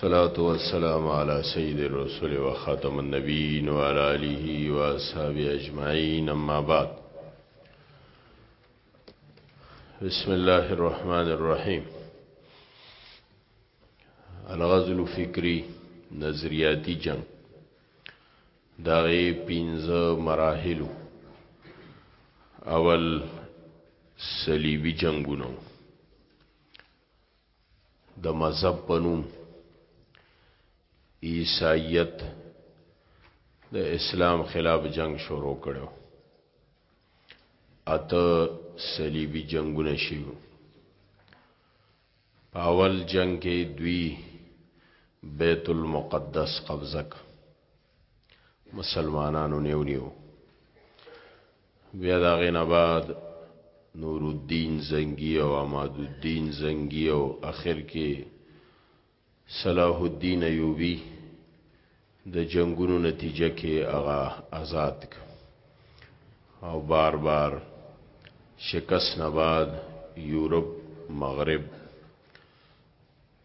صلاة والسلام على سيد الرسول وخاتم النبيين وعلى آله وأصحابه أجمعين أما بعد بسم الله الرحمن الرحيم الغزل فکری نظریاتی جنگ داغی پینز مراحلو اول صلیبی جنگونو د مذهب په نوم عیسایت د اسلام خلاف جنگ شروع کړو اته صلیبی جنگونه شیو اول جنگ کې دوی بیت المقدس قبضه کړ مسلمانانو نیو نیو بیا دا غین آباد نور الدین زنګی او احمد الدین زنګی او اخر کې صلاح الدین ایوبی د جنگونو نتیجه کې هغه آزاد ک او بار بار شکست نه بعد یورپ مغرب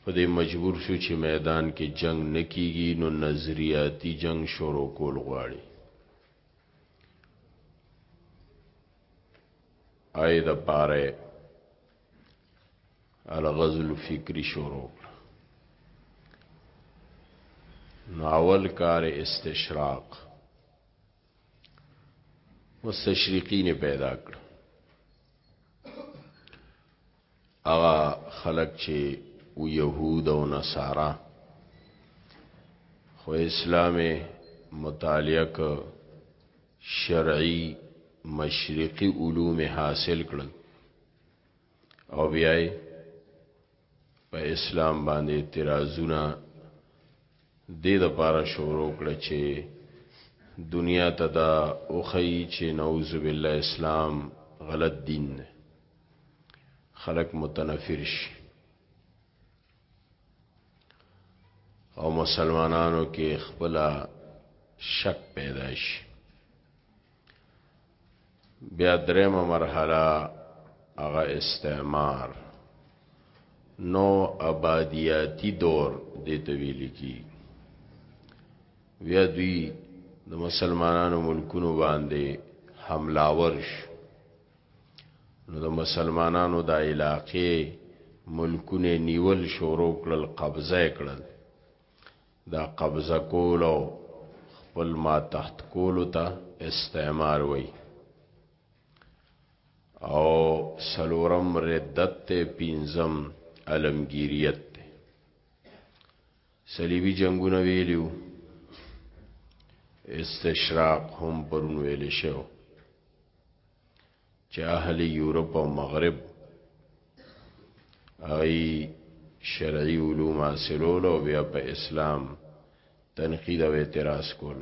په دې مجبور شو چې میدان کې جنګ نه کیږي نو نظریاتي جنګ شروع کول غواړي آی د پاره الغزل فکری شروع نو اول کار استشراق مستشرقین پیدا کړ هغه خلق چې و يهود او نصارا خو اسلام مطالعه ک شرعي مشرقي علوم حاصل کړل او بیا په اسلام باندې اعتراضونه د دې لپاره شروع کړ چې دنیا ته دا اوخی چې نعوذ بالله اسلام غلط دین دی خلق متنفر شي او مسلمانانو کې خپل شک پیدا شي بیا درېمه مرحله هغه استعمار نو آبادیاتی دور د تویل کی بیا دوی د مسلمانانو ملکونو باندې حملاور شو نو د مسلمانانو د علاقې ملکونه نیول شروع کړل قبضه کړل دا قبضه کولو خپل ما تحت کولو ته استعمار وای او سلورم ردت ته پینزم علمگیریت صلیبی جنگونه ویلیو استشراق هم پرون ویل شو چې اهل یورپ او مغرب ای شرعي علوم حاصلول او بیا په اسلام تنقید او اعتراض کول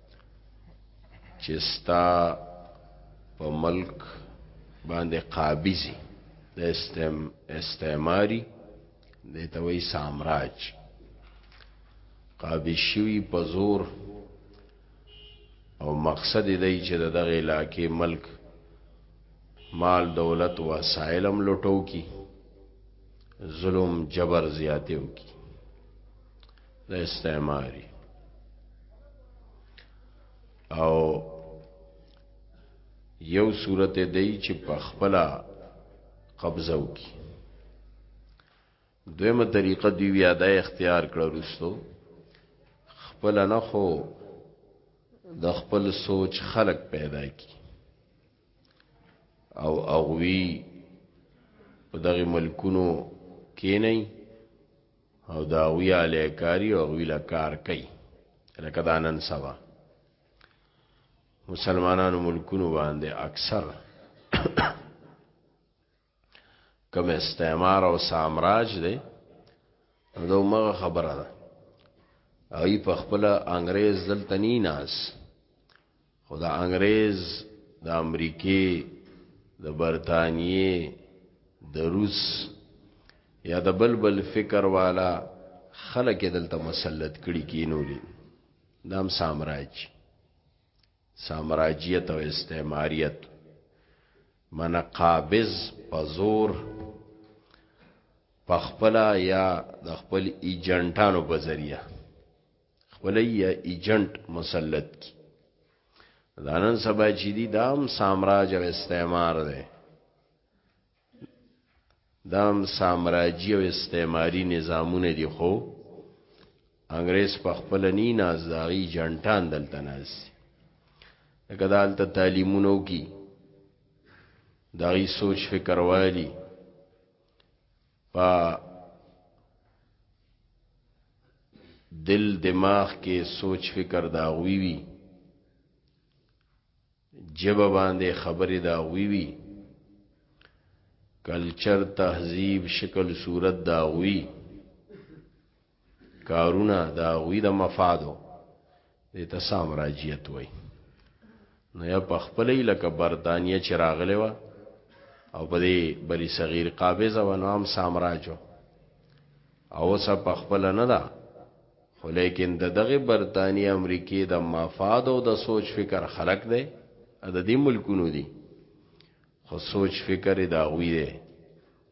چې ستا په ملک باندې قابضي د استعم استعماري د توي سامراج قابض شوی په زور او مقصد دی چې د دغه علاقې ملک مال دولت وسایلم لټو کی ظلم جبر زیاتیو کی د استعماري او یو صورت دی چې په خپل قبضه وکي دویمه طریقه دی بیا د اختیار کړو رسو خپل نه خو د خپل سوچ خلق پیدا کی او اغوی په دغه ملکونو کې نه او د هغوی اهلکاري او هغوی له کار کوي لکه دا نن سبا مسلمانانو ملکونو باندې اکثر کوم استعمار او سامراج دی دا مغه خبره ده ای په خپل انګريز دلته نه ناس خو د انګرېز، د امریکې، د برتانیې، د روس یا د بل بل فکر والا خلک یې دلته مسلط کړي کینولي دا هم سامراج سامراجیت او استعماریت من قابض په زور په خپله یا د خپل ایجنټانو په ذریعه خپل یا ایجنټ مسلط کی دانن سبا چې دی دام سامراج او استعمار دی دام سامراجی او استعماری نظامونه دی خو انګريز په خپل نی ناز داغي جنټان دلته ناز کدال ته تعلیمونو کی داغي سوچ فکر والی په دل دماغ کې سوچ فکر دا غوي وي جب باندې خبره دا غوي وي کلچر تهذیب شکل صورت دا غوي کارونه دا غوی د مفادو د تسام راجیت وای نو یا په خپل لکه برتانیې چې راغلی و او په دې بری صغیر قابضه و نو هم سامراجو او څه په خپل نه ده خو لیکن د دغه برتانیې امریکې د مفاد او د سوچ فکر خلق دی د دې ملکونو دي خو سوچ فکر دا غوی دی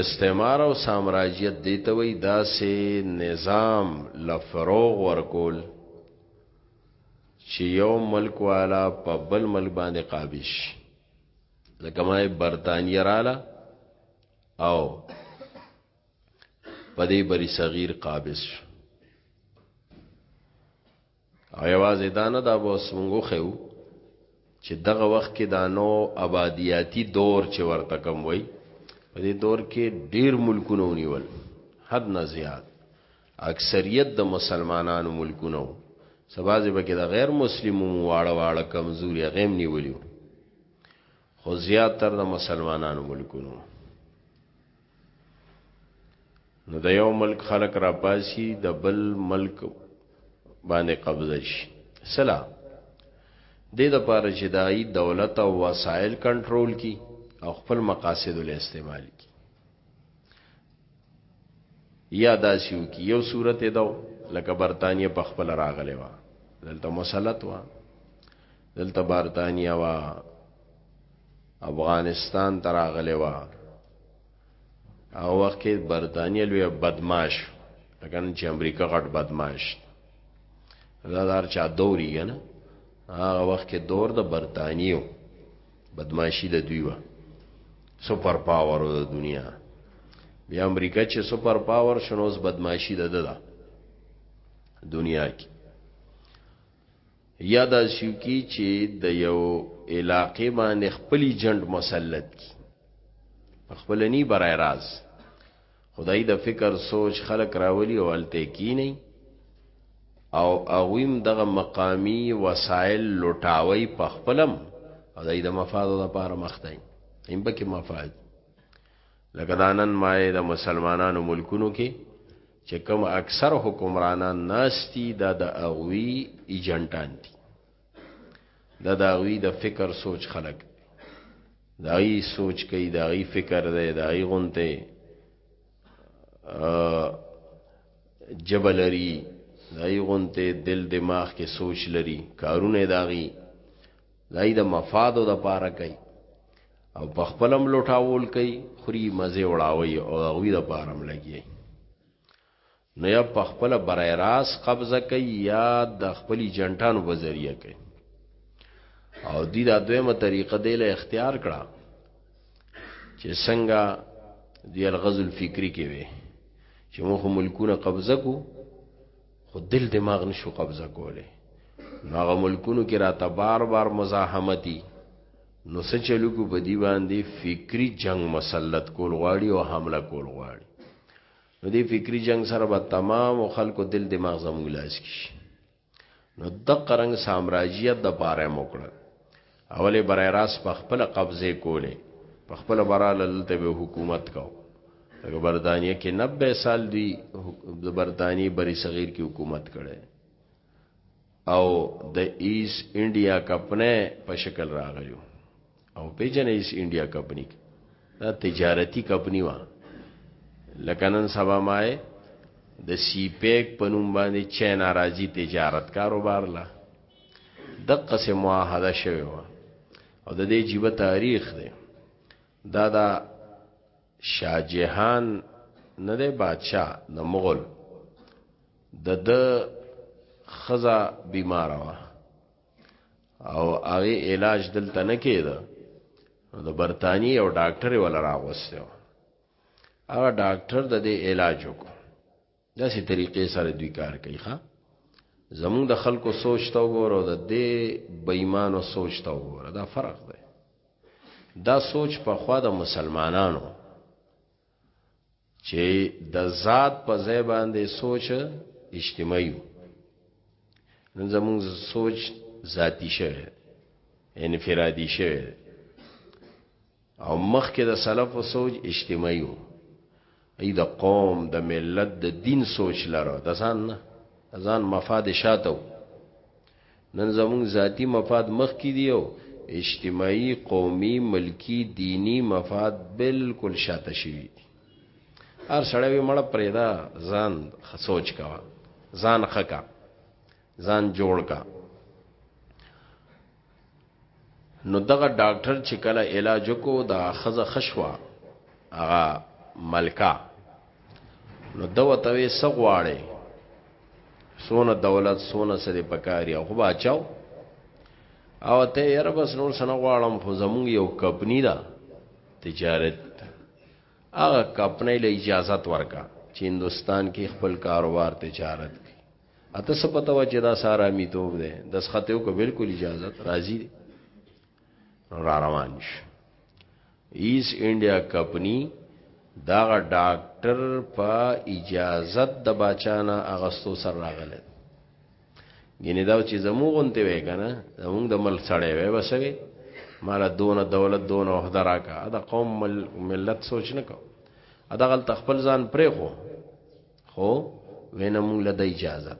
استعمار او سامراجیت دیته وی داسې نظام لفروغ ورکول چې یو ملک والا په بل ملک باندې قابش لکه ما برتانیه رااله او په دې بری صغیر قابض شو او یوازې دا نه دا به اوس موږ وښیو چې دغه وخت کې دا نو آبادیاتي دور چې ورته کم وای په دې دور کې ډیر ملکونه ونیول حد نه زیات اکثریت د مسلمانانو ملکونه وو سبازي به کې د غیر مسلمو واړه واړه کمزوري غیم نیولیو خو زیات تر د مسلمانانو ملکونو نو د یو ملک خلق را پاسی د بل ملک باندې قبضه شي سلا د د پاره چې دای دولت او وسایل کنټرول کی او خپل مقاصد له استعمال کی یا داسیو کی یو صورت دو لکه برتانیه په خپل راغلی و دلته مسلط و دلته برتانیه وا افغانستان ته راغلی وه هغه وخت کې برتانیه لوی بدمعاش لکه نن چې امریکا غټ بدمعاش دا دار چا دوري کنه هغه وخت کې دور د برتانیو بدمعاشي د دوی و سپر پاور د دنیا بیا امریکا چې سپر پاور شنو اوس بدمعاشي د ده ده دنیا کې یا داسې وکړي چې د یو علاقې باندې خپل ایجنټ مسلط کی خپل نی برای راز خدای د فکر سوچ خلق راولي او الته کی نه او اویم دغه مقامی وسایل لوټاوي په خپلم او دای د مفاد لپاره مخته ایم بکه مفاد لکه دانن مای د مسلمانانو ملکونو کې چې کوم اکثر حکمرانان ناست دي دا د هغوی ایجنټان دي دا د هغوی د فکر سوچ خلک دي د هغوی سوچ کوي د هغوی فکر دی د هغوی غونته جبه لري د هغوی غونته دل دماغ کې سوچ لري کارونه د هغوی دای د مفادو د پاره کوي او په خپلم لوټاول کوي خوري مزه وړاوي او غوي د پارم لګي نو یا په خپل برای راس قبضه کوي یا د خپل جنټانو په ذریعہ کوي او دی دا دویمه طریقه دی له اختیار کړه چې څنګه دی الغزل فکری کې وي چې موږ ملکونه قبضه کو خو دل دماغ نشو قبضه کوله نو هغه ملکونو کې راته بار بار مزاحمتي نو څه چلو کو په دی باندې فکری جنگ مسلط کول غواړي او حمله کول غواړي نو دی فکری جنگ سره به تمام او خلکو دل دماغ زموږ لاس کې نو د قرنګ سامراجیت د پاره موکړه اولی برای راست په خپل قبضه کوله په خپل برا لته به حکومت کاو لکه بردانیه کې 90 سال دی د بردانی بری صغیر کې حکومت کړي او د ایس انډیا کمپنۍ په شکل راغلی او پیجن ایس انډیا کمپنی دا تجارتی کمپنی و لکه نن سبا مای د سی پیک په نوم باندې چین راځي تجارت کاروبار لا دقه سه معاهده شوی و او د دې جیبه تاریخ دی دا دا شاه جهان نه دی بادشاہ د مغول د د خزا بیمار و او هغه علاج دلته نه کېده د برتانی او ډاکټر ولا راغوسته هغه ډاکټر د دې علاج وکړ داسې طریقې سره دوی کار کوي ښا زموږ د خلکو سوچ ته وګوره د دې بېمانو سوچ ته وګوره دا فرق دی دا سوچ په خوا د مسلمانانو چې د ذات په ځای باندې سوچ اجتماعي نن زموږ سوچ ذاتی شوی انفرادي شوی او مخکې د سلفو سوچ اجتماعي و، هغوی د قوم، د ملت، د دین سوچ لاره، د ځان نه، د ځان مفاد یې شاته و. نن زموږ ذاتي مفاد مخکې دي او اجتماعي، قومي، ملکي، دیني مفاد بالکل شاته شوي دي. هر سړی وایي مړه پرېږده ځان ښه سوچ کوه، ځان ښه کړه، ځان جوړ کړه. نو دغه ډاکټر چې کله علاج کو دا خزه خشوا هغه ملکا نو دا وتوي سغواړي سونه دولت سونه سره پکاري خو بچاو او ته یې رب سنور سن غواړم خو زموږ یو کمپنی دا تجارت هغه کمپنی له اجازه ورکا چې هندستان کې خپل کاروبار تجارت کوي اته څه پته و چې دا سارا میتوب دی د سخته یو کو بالکل اجازه راځي را روان شو ایس انډیا کمپنی دا ډاکټر په اجازه د بچانا اغستو سر راغله ګینه دا چې زموږونته وې کنه زموږ د مل سړې وې بسوي مال دون دولت دون وحده راکا دا قوم مل ملت سوچ نه کو ادا غل تخپل ځان پرې خو خو وینه مونږ له د اجازه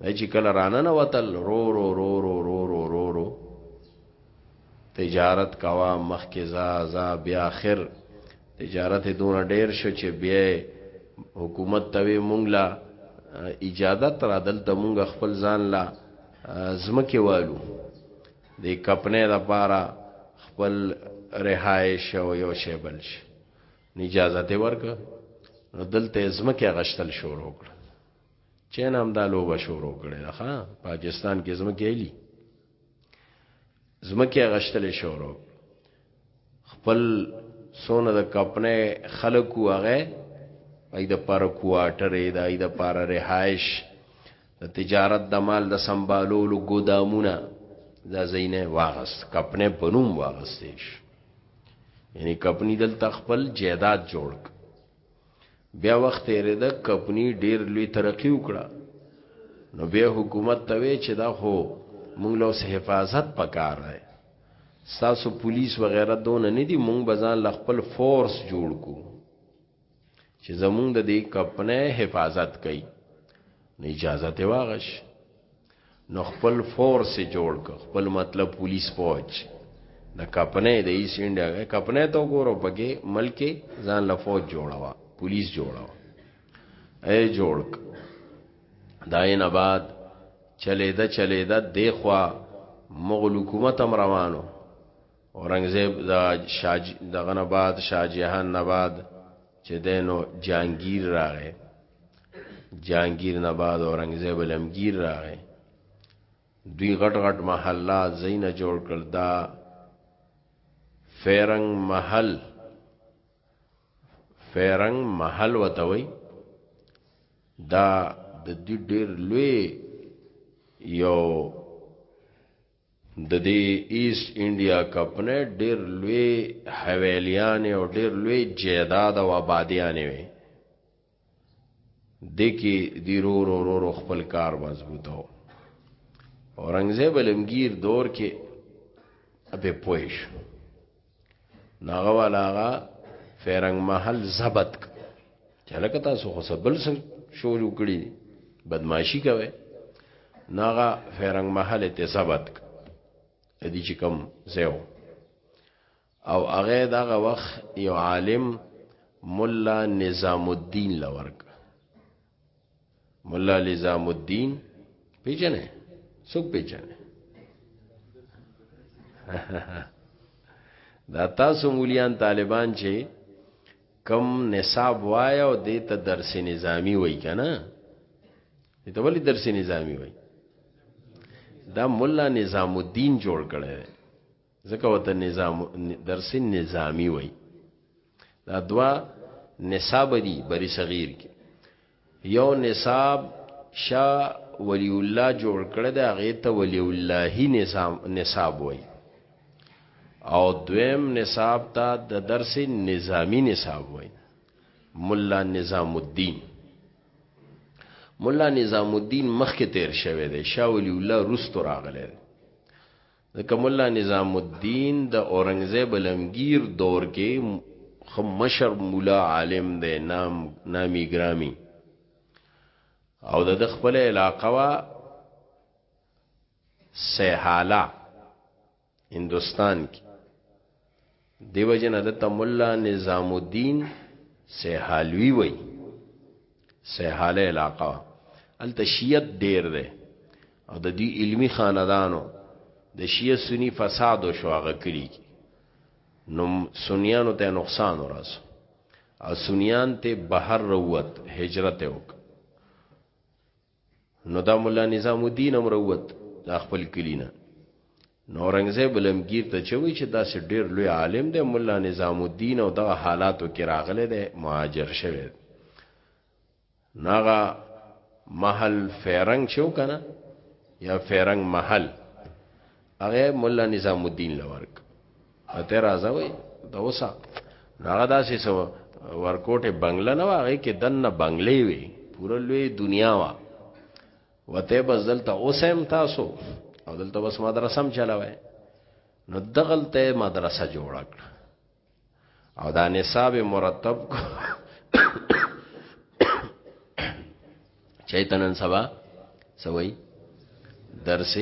وای چې کله رانه نه وتل رو رو رو رو رو رو رو رو تجارت کوا مخ کې زا زا بیا اخر تجارت دون ډیر شو چې بیا حکومت توی مونږ لا اجازه تر عدل ته مونږ خپل ځان لا زمکه والو د کپنې د پاره خپل رهایش او یو شی بل شي اجازه ته ورک نو دلته زمکه غشتل شروع کړ چې نام دا لوبه شروع کړي ښا پاکستان کې زمکه الی زمکه غشتل شروع خپل سونه د کپنه خلکو هغه اې د پر کوارټر اې د اې د پر رهائش د تجارت د مال د سمبالولو ګودامونه دا زینه واغست کپنه پنوم واغستې شو یعنی کپنی دلته خپل جیداد جوړ بیا وخت یې رده کپنی ډیر لوی ترقی وکړه نو بیا حکومت ته وی چې دا خو مونږ له حفاظت پکار دی ساسو پولیس وغیرہ دون نه دي مونږ بزان ل خپل فورس جوړ کو چې زمونږ د دې کپنې حفاظت کوي نو اجازه ته واغش نو خپل فورس جوړ ک خپل مطلب پولیس پوج د کپنې د ایس انډیا کپنې ته وګورو بګه ملک ځان له فوج جوړوا پولیس جوړوا اے جوړ ک داین آباد چلیدا چلیدا دیخوا مغل حکومت هم روانو اورنګزیب د شاج دغه نه بعد شاه جهان نه بعد چې دینو جانگیر راغې جانگیر نه بعد اورنګزیب لمگیر راغې دوی غټ غټ محله زینه جوړ کړ دا فیرنګ محل فیرنګ محل وتوي دا د دې ډېر لوی یو د دې ایست انډیا کمپنۍ ډېر لوی حویلیانې او ډېر لوی جیداد او آبادیانې وي د کې دی رو رو رو رو خپل کار مضبوطه و اورنګزیب علمگیر دور کې به پوه شو ناغه ولاغه فیرنګ محل ضبط چلکه تاسو خو سبل سر شروع کړی بدمعشی کوي ناغه فیرنګ محل ته ضبط ادي چې کوم زیو او هغه دغه وخت یو عالم مولا نظام الدین لورک مولا نظام الدین پیژنې څوک پیژنې دا تاسو مولیان طالبان چې کم نصاب وای او دې ته درس نظامی وای کنه دې ته ولی درس نظامی وای دا مولا نظام الدین جوړ کړي ځکه وته نظام درس نظامی وای دا دوا نصاب دی بری صغیر کې یو نصاب شا ولی الله جوړ کړی دا غی ته ولی الله نظام نصاب وای او دویم نصاب ته د درس نظامی نصاب وای مولا نظام الدین مولا نظام الدین مخکې تیر شوی دی شاولی الله رستو راغلی دی ځکه ملا نظام الدین د اورنګزیب علمګیر دور کې خو مشر مولا عالم دی نام نامی ګرامی او د خپل علاقه وا سیحالا هندستان کې دیو جن دته مولا نظام الدین سیحالوی وی سیحاله علاقه ال تشیت ډیر ده او د دې علمی خاندانو د شیعه سنی فساد او شواغه کړی نو سنیانو ته نقصان ورس او سنیان ته بهر روت هجرت وک نو دا مولا نظام الدین هم روت دا خپل کلی نه نو اورنګزیب علمگیر ته چوي چې دا سه ډیر لوی عالم دی مولا نظام الدین او دغه حالاتو کې راغله دی مهاجر شوی ناغه محل فیرنګ شو کنه یا فیرنګ محل هغه مولا نظام الدین لورک ته راځه وای دا وسه هغه داسې سو ورکوټه بنگله نه واغې کې دنه بنگلې وي پوره لوی دنیا وا وته بس دلته اوسم تاسو او دلته بس مدرسه هم چلاوي نو دغلته مدرسه جوړ کړ او دا نصاب مرتب چای تنن سبا سوي درس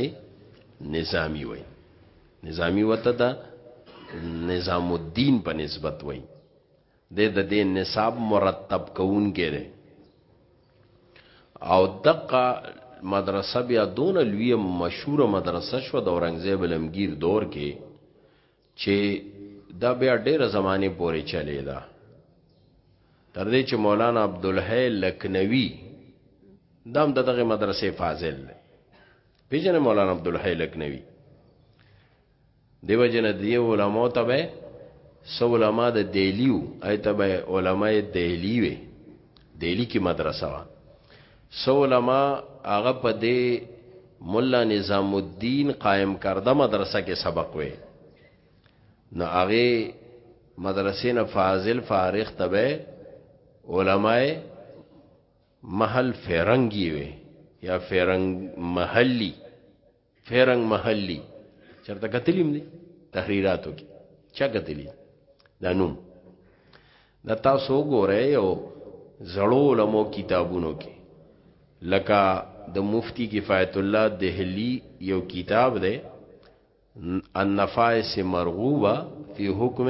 نظامی وای نظامی وته دا نظام الدین په نسبت وای د د دې نصاب مرتب کون کړي او دقه مدرسه بیا دون لوی مشهور مدرسه شو د اورنګزیب لمگیر دور کې چې دا بیا ډېره زمانه پورې چلی دا تر دې چې مولانا عبدالحی لکنوی دام د دغه مدرسې فاضل دی پیژنه مولانا عبدالحی لکنوی دیو جن دی علماء ته به سو علماء د دیلیو ایت به علماء دیلی وی دیلی کی مدرسه وا څو علما هغه په دې ملا نظام الدین قائم کرده مدرسه کې سبق وې نو هغه مدرسې نه فاضل فارغ تبه علماء محل فرنګي وي یا فرنګ محلي فیرنګ محلی چرته کتلیم دي تحریراتو کې چا کتلی دا نوم دا تاسو ګورئ یو زړو لمو کتابونو کې لکه د مفتی کفایت الله دهلی یو کتاب دی النفائس مرغوبه فی حکم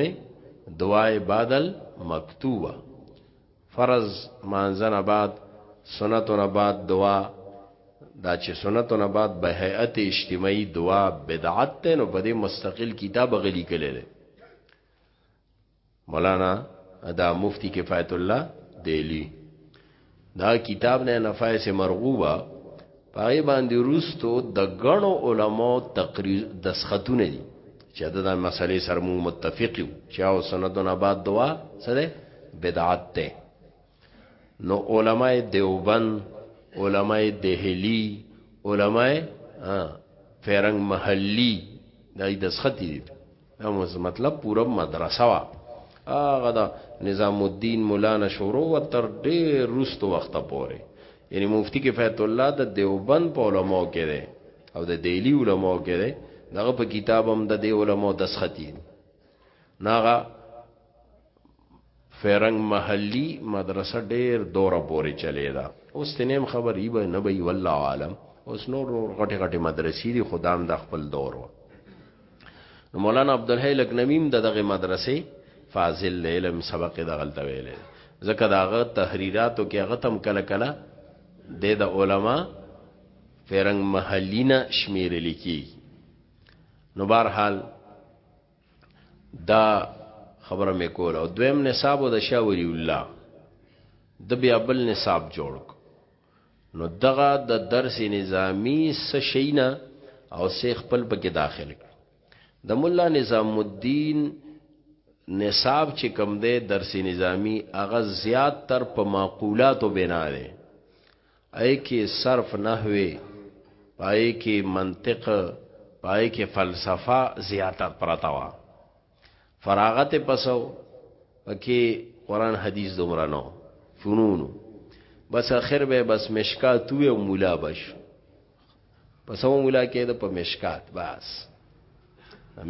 دعای بعد المکتوبه فرض مانځه نه بعد سنتو نه بعد دعا دا چې سنتو نه بعد به هيئت اجتماعي دعا بدعت ته نو په دې مستقل کتاب غلي کړي دي مولانا ادا مفتی کفایت الله دیلی دا کتاب نه نفایس مرغوبه پای باندې روستو د غنو علماء تقریر د سختونه دي چې دا د مسلې سره مو متفق یو چې او سندونه بعد دعا سره بدعت ده نو علماء دیوبند علماء دهلی علماء فرنګ محلی دای د سختی دي امز مطلب پورا مدرسه وا هغه د نظام الدین مولا نه شروع و تر ډیر روستو وخت پورې یعنی مفتی کفایت الله د دیوبند په علماء کې دی او د دیلی علماء کې دی دغه په کتاب هم د دی علماء دسختی ناغه فیرنګ محلی مدرسه ډیر دوره پوری چلی دا اوس تنیم خبر ای به نه به والله عالم اوس نور نور غټه غټه مدرسې دی خدام د خپل دور و مولانا عبدالحی لکنویم د دغه مدرسې فاضل علم سبق د غلطه ویلې ځکه داغه تحریراتو کې هغه تم کله کله د د علما فرنګ محلینا شمیر لیکي نو بهر حال دا خبره مې کوله او دویم نصاب د شاه ولی الله د بیا بل نصاب جوړ نو دغه د درس نظامی سشینا او سه خپل پکې داخل کړ د مولا نظام الدین نصاب چې کم ده درس نظامی هغه زیات تر په معقولاتو بنا ده پای کې صرف نحوې پای کې منطق پای کې فلسفه زیاته پرته وا فراغت پسو پکې قران حدیث دومره نو فنونو بس اخر به بس مشکات وی او مولا بش پس او مولا کېده په مشکات بس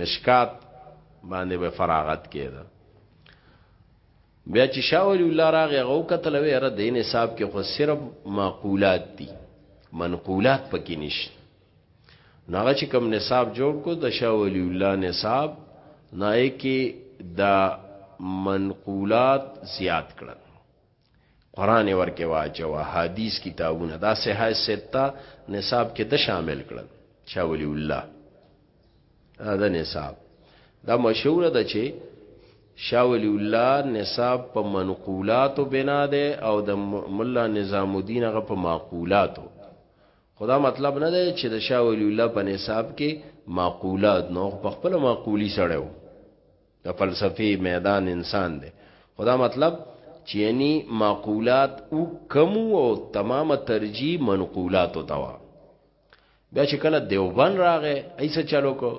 مشکات باندې به فراغت کېده بیا چې شاه ولی الله راغی هغه وکتل وی یاره دې نصاب کې خو صرف معقولات دي منقولات پکې نشته نو هغه چې کوم نصاب جوړ کو د شاه ولی الله نصاب نای کې دا منقولات زیات کړل قران ورکه واچو حدیث کتابونه دا صحه سته نصاب کې د شامل کړل شاه ولی الله دا نصاب دا مشهور ده چې شاه ولی الله نصاب په منقولاتو بنا ده او د مولا نظام الدین هغه په معقولاتو خدا مطلب نه ده چې د شاه ولی الله په نصاب کې معقولات نو په خپل معقولی سره و د فلسفي میدان انسان ده خدا مطلب چې یعنی معقولات او کم او تمامه ترجیح منقولاتو توا بیا چې کله دیوبن راغې ایسه چلو کو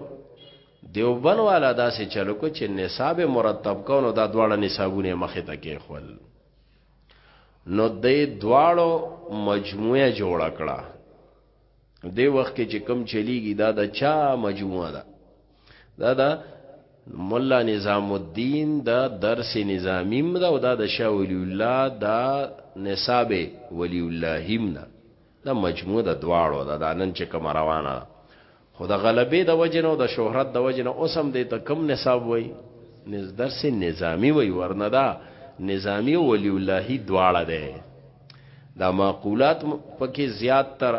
دیوبن والا داسې چلو کو چې نصاب مرتب کونو دا دواړه نصابونه مخې ته کې خپل نو د دواړو مجموعه جوړ کړه د وخت کې چې کم چلیږي دا د چا مجموعه ده دا دا مولا نظام الدین دا درس نظامیم دا او دا د شاه ولی الله دا نصاب ولی الله هم ده دا مجموعه د دواړو ده، دا نن چې کومه روانه ده، خو د غلبې د وجې نه او د شهرت د وجې نه اوس هم دې ته کوم نصاب وایي؟ درس نظامي وایي، ورنه دا نظامي او ولي اللهي دواړه دی. دا معقولات په کې زیات تر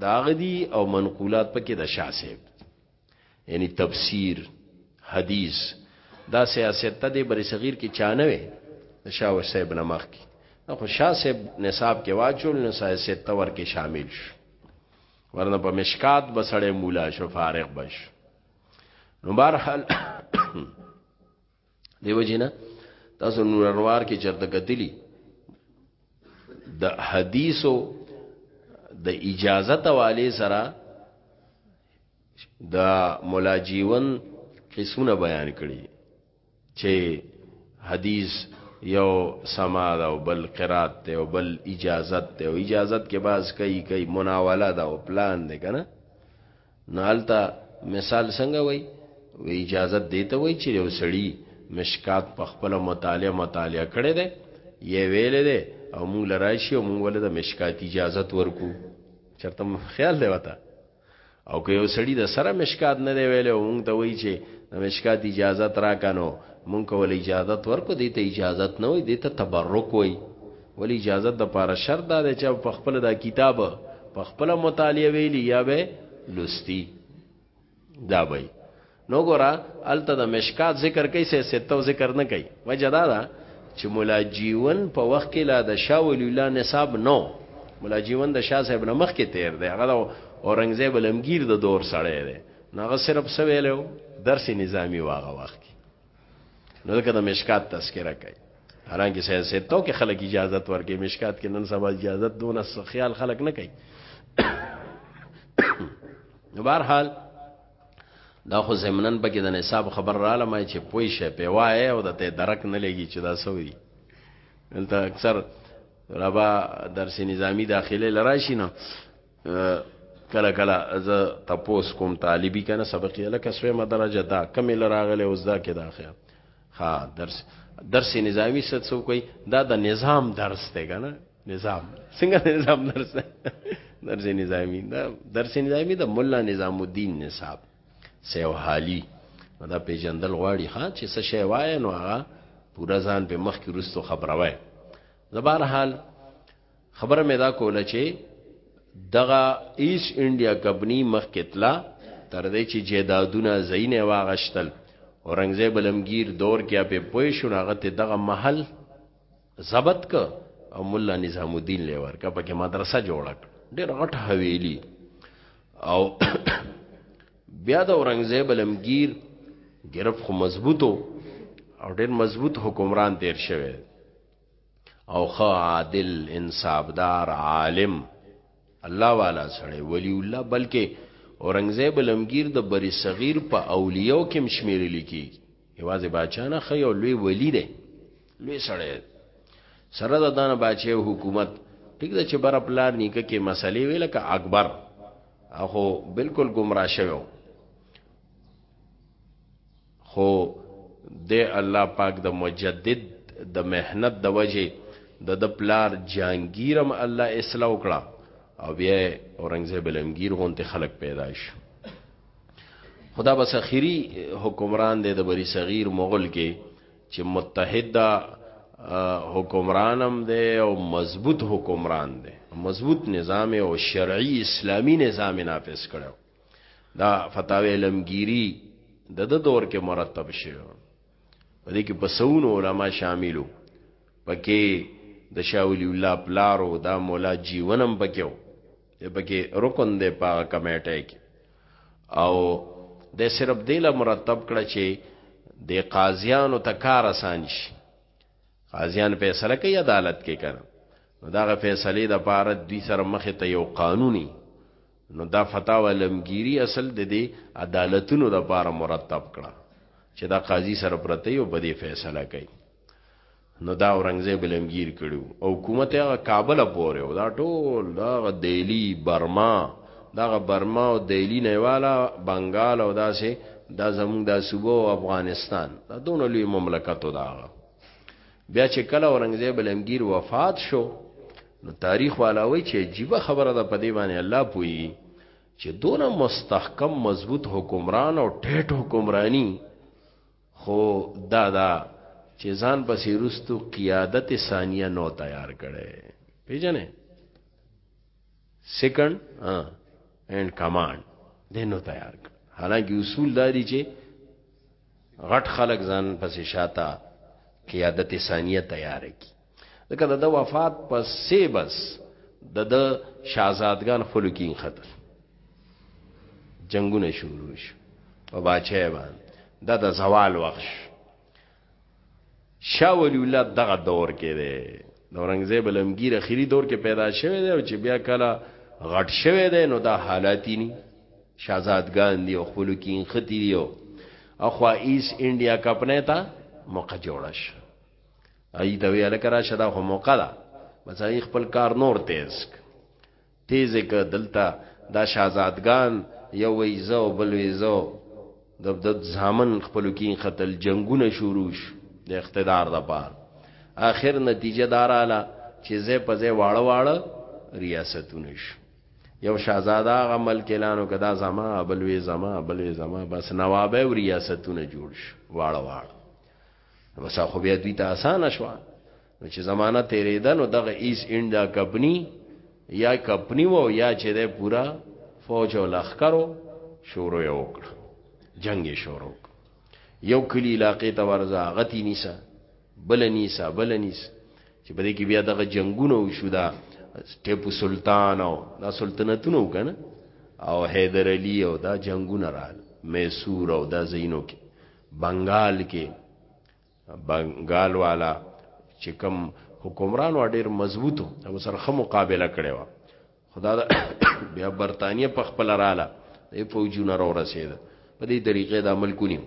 د هغه دي او منقولات په کې د شاه صاحب دي. یعنی تفسیر حدیث دا سیاست ته د بری صغیر کې چانه وي د شاه صاحب نمخ کې خو شاه صاحب نصاب کې واچول نو سیاست ته ورکه شامل شو ورنه په مشکات بسړې مولا شو فارغ بش نو بهرحال دیو جنا تاسو نور انوار کې چرته کتلی د حدیثو د اجازه تواله سره د مولا جیون قسمونه بیان کړي چې حدیث یو سما دا او بل قرات ته او بل اجازت ته او اجازت کې باز کوي کوي مناوله دا او پلان دی کنه نو هلته مثال څنګه وای وی اجازت دیته وای چې یو سړی مشکات په خپل مطالعه مطالعه کړی دی یې ویل دی او موږ لراشي او موږ ول د مشکات اجازت ورکو چرته خیال دی وتا او که یو سړی د سره مشکات نه دی ویل او موږ ته وای چې د مشکات اجازت راکنو موږ کول اجازت ورکو دته اجازت نه وای دته تبرک وای ولی اجازت د پاره شرط دا دی چې په خپل دا کتاب په خپل مطالعه ویلی یا به لستی دا به نو ګورا الته د مشکات ذکر کوي سه ستو ذکر نه کوي وجه دا ده چې مولا جیون په وخت کې لا د شاه ولی الله نصاب نو مولا جیون د شاه صاحب نمخ کې تیر دی هغه اورنګزیب لمگیر د دور سړی دی نو هغه صرف سویلو درس نظامی واغه وخت نو دغه د مشکات تذکرہ کوي حالانکه سید ستو کې خلک اجازه ورکړي مشکات کې نن سبا اجازه دونه خیال خلک نه کوي نو بهر حال دا خو زمنن پکې د نصاب خبر رااله ما چې پوي شه په وای او د ته درک نه لګي چې دا سوري دلته اکثر ربا درس نظامی داخله لراشي نو کله کله زه تپوس کوم طالبي کنه سبق یې لکه سوې مدرجه دا کم لراغله اوس دا کې دا خیا ها درس درس نظامی ست سو کوي دا د نظام درس دی کنه نظام څنګه نظام درس دی درس نظامی دا درس نظامی د مولا نظام الدین نصاب سیو حالی دا پیجندل غواړي ها چې څه شی وای نو هغه پورا ځان په مخ کې رستو خبروي زبر حال خبره مې دا کوله چې دغه ایس انډیا کمپنی مخکې تلا تر دې چې جیدادونه زینه واغشتل اورنګزیب بلمگیر دور کې په پوي شو هغه ته دغه محل ضبط ک او مولا نظام الدین لیور کا پکې مدرسه جوړ کړ ډېر غټ حویلی او بیا د اورنګزیب بلمگیر گرف خو مضبوطو او ډېر مضبوط حکمران تیر شوی او خو عادل انصافدار عالم الله والا سره ولی الله بلکې اورنګزیب لمگیر د بری صغیر په اولیو کې مشمیر لیکي یوازې بچا نه خي او لوی ولی دی لوی سره سره د دانه بچي حکومت ټیک ده چې بر پلار نیکه کې مسلې ویل ک اکبر اخو بالکل گمراه شوی خو دی الله پاک د مجدد د محنت د وجې د ده پلار جهانګیر هم الله اصلاح وکړه او بیا اورنګزیب علمګیر غونتې خلک پیدا شو خدا بس اخیری حکمران دی د بری صغیر مغل کې چې متحد حکمرانم دی او مضبوط حکمران دی مضبوط نظام او شرعي اسلامی نظام نافذ کړو دا فتاوی لمگیری د د دور کې مرتب شوی په دې کې بسونو علما شاملو پکې د شاولی الله پلارو دا مولا جیونم پکې و پکې رکن دی په کمیټه کې او د صرف دله مرتب کړه چې د قاضیانو ته کار آسان شي قاضیان فیصله کوي عدالت کې کړه نو دا غ فیصله د پاره دوی سره مخه ته یو قانوني نو دا فتاوی علمګیری اصل د دې عدالتونو د پاره مرتب کړه چې دا قاضي سره پرته یو په دې فیصله کوي نو دا اورنګزیب علمگیر کړو او حکومت هغه کابل پورې او دا ټول دا دیلی برما دا برما او دیلی نیوالا بنگال او داسې دا زموږ د صوبه او افغانستان دا دونه لوی مملکت دا بیا چې کله اورنګزیب علمگیر وفات شو نو تاریخ والاوی چې عجیب خبره ده په دې باندې الله پوي چې دونه مستحکم مضبوط حکمران او ټیټ حکمرانی خو دا دا چې ځان پسې رستو قیادت ثانیه نو تیار کړي پیژنې سیکنډ اینڈ کمانډ دینو تیار کړ حالانکه اصول داري چې غټ خلک ځان پسې شاته قیادت ثانیه تیار کی ځکه د د وفات په سی بس د د شاهزادګان خپل کې خطر جنگونه شروع شو په باچه باندې دا د زوال وخت شاه ولی الله دغه دور کې دی د اورنګزیب لمګیر اخیری دور کې پیدا شوه دی او چې بیا کله غټ شوه دی نو دا حالاتي ني شاهزادګان دی او خپل کې ختی دی او اخوا ایس انډیا کپنه تا موقع جوړه شوه ای دا ویل کرا شدا خو موقع ده بس ای خپل کار نور تیز تیز ک دلتا دا شاهزادگان یو ویزو بل ویزو د د ځامن خپل کې قتل جنگونه شروع شو د اقتدار د پار اخر نتیجه داراله چې زه په زه واړه واړه ریاستونه شو یو شاهزاده هغه ملک اعلانو کدا زما بلوي زما بلوي زما بس نوابه او ریاستونه جوړ شو واړه واړه بس خو بیا دوی ته اسانه شو نو چې زمانہ تیرې ده نو دغه ایس انډا کمپنی یا کمپنی وو یا چې ده پورا فوج او لخرو شروع یو کړ جنگ شروع یو کلی علاقې ته ورځه غتی نیسه بل نیسه بل نیسه چې بده کې بیا دغه جنگونه وشو دا ټیپو سلطان او دا سلطنتونه وکنه او حیدر علی او دا جنگونه را میسور او دا زینو کې بنگال کې بنگال والا چې کوم حکمران و ډیر مضبوطو او سره خه مقابله کړي و خدا دا بیا برتانیه په خپل رااله د فوجونه را رسید په دې طریقې د عمل کونی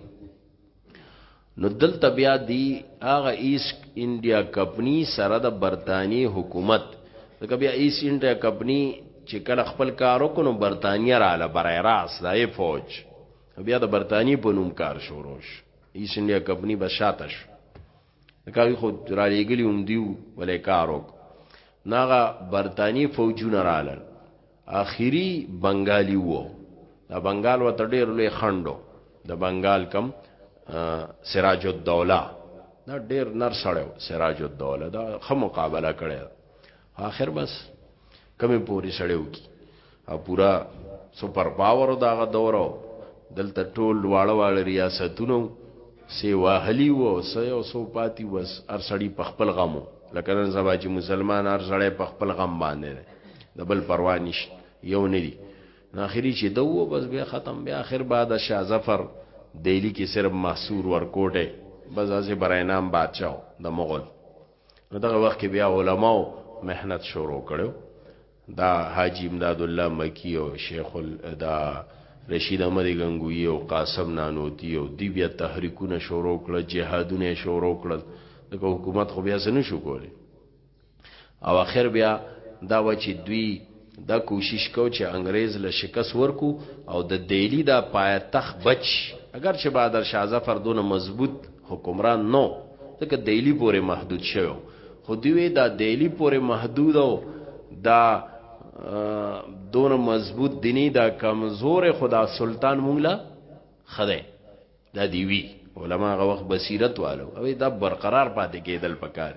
نو دلته بیا دی هغه ایس انډیا کمپنی سره د برتانی حکومت دغه بیا ایس انډیا کمپنی چې کله خپل کارو کو نو برتانیه رااله برای راس دای فوج بیا د برتانی په نوم کار شروع شو ایس انډیا کمپنی به شاته شو کاوی خو را لېګلی هم دیو ولې کار وک ناغه برتانی فوجونه رالل اخیری بنگالی وو دا بنگال و تر ډیر لوی خندو د بنگال کم سراج الدوله دا ډیر نر سړیو سراج الدوله دا خه مقابله کړي اخر بس کمی پوری سړیو کی او پورا سپر پاور دا غ دورو دلته ټول واړه واړه ریاستونو سی واهلی و او سې او سو پاتی وس ار سړی په خپل غمو لکه نن سبا چې مسلمان ار سړی په خپل غم باندې ده د بل پروا نشته یو نه دی نو اخري چې دوه بس بیا ختم بیا اخر بعد شاه ظفر دیلی کې صرف محصور ورکوټه بس ازه برای نام بادشاہ د مغول نو دغه وخت کې بیا علماو محنت شروع کړو دا حاجی امداد الله مکی او شیخ دا رشید احمد غنگوی او قاسم نانوتی او دی بیا تحریکونه شروع کړل جهادونه شروع کړل دغه حکومت خو بیا سن شو کولی او اخر بیا دا و چې دوی دا کوشش کو چې انګريز له شکست ورکو او د دیلی دا پایتخ بچ اگر چې بادر شاه ظفر دونه مضبوط حکمران نو ځکه دیلی پورې محدود شوی خو دوی دا دیلی پورې محدود او دا دون مضبوط دینی دا کمزور خدا سلطان مونږ لا خده دا دی وی علما غ وخت بصیرت والو او دا برقرار پاتې کېدل پکار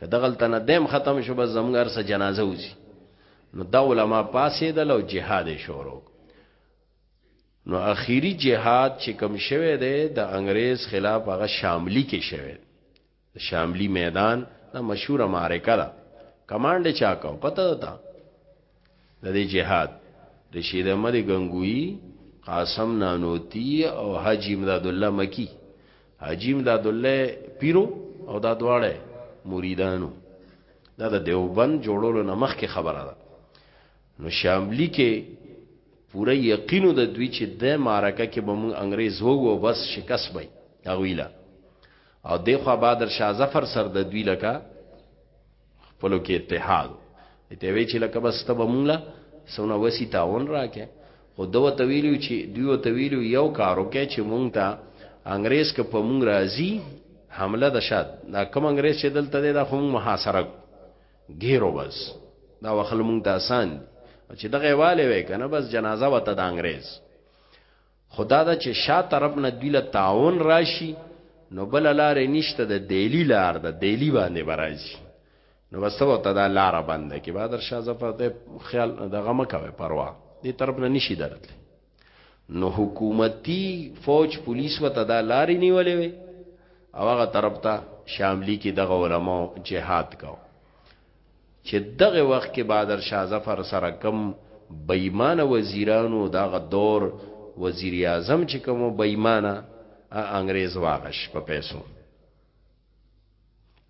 که دغل تنه دیم ختم شو بس زمګر سره جنازه وځي نو دا علما پاسې دل او جهاد شروع نو اخیری جهاد چې کم شوه دی د انګريز خلاف هغه شاملی کې شوه د شاملی میدان دا مشهوره معرکه ده کمانډ چا کو پته ده تا د دې جهاد رشید احمد غنگوی قاسم نانوتی او حاجی امداد الله مکی حاجی امداد الله پیرو او دا دواړه مریدانو دا د دیوبند جوړولو نه مخکې خبره ده نو شاملی کې پوره یقینو د دوی چې د معرکه کې به موږ انګريز وو او بس شکست به هغوی له او دیخوا بادر شاه ظفر سر د دوی لکه خپلو کې اتحاد ته وی چې لکه بس ته به مونږ سونه وسی تاون راکې خو دوه تویلو چې دوی تویلو یو کارو کې چې مونږ ته انګريز که په مونږ راځي حمله د شاد دا کوم انګريز چې دلته دی دا خو مونږ محاصره ګیرو بس دا وخل مونږ ته آسان دي چې دغه والي وای کنه بس جنازه وته د انګريز خدا دا چې شا طرف نه دوی له تعاون راشي نو بل لار نشته د دیلی لار د دیلی باندې برازي نو وسو ته دا لار باندې کې بادر شاه ظفر ته خیال د غمه کوي پروا دې طرف نه نشي درته نو حکومتي فوج پولیس وته دا لارې نیولې وي او هغه طرف ته شاملی کې دغه علماو جهاد کاو چې دغه وخت کې بادر شاه ظفر سره کم بېمانه وزیرانو دغه دور وزیر اعظم چې کوم بېمانه انګريز واغش په پیسو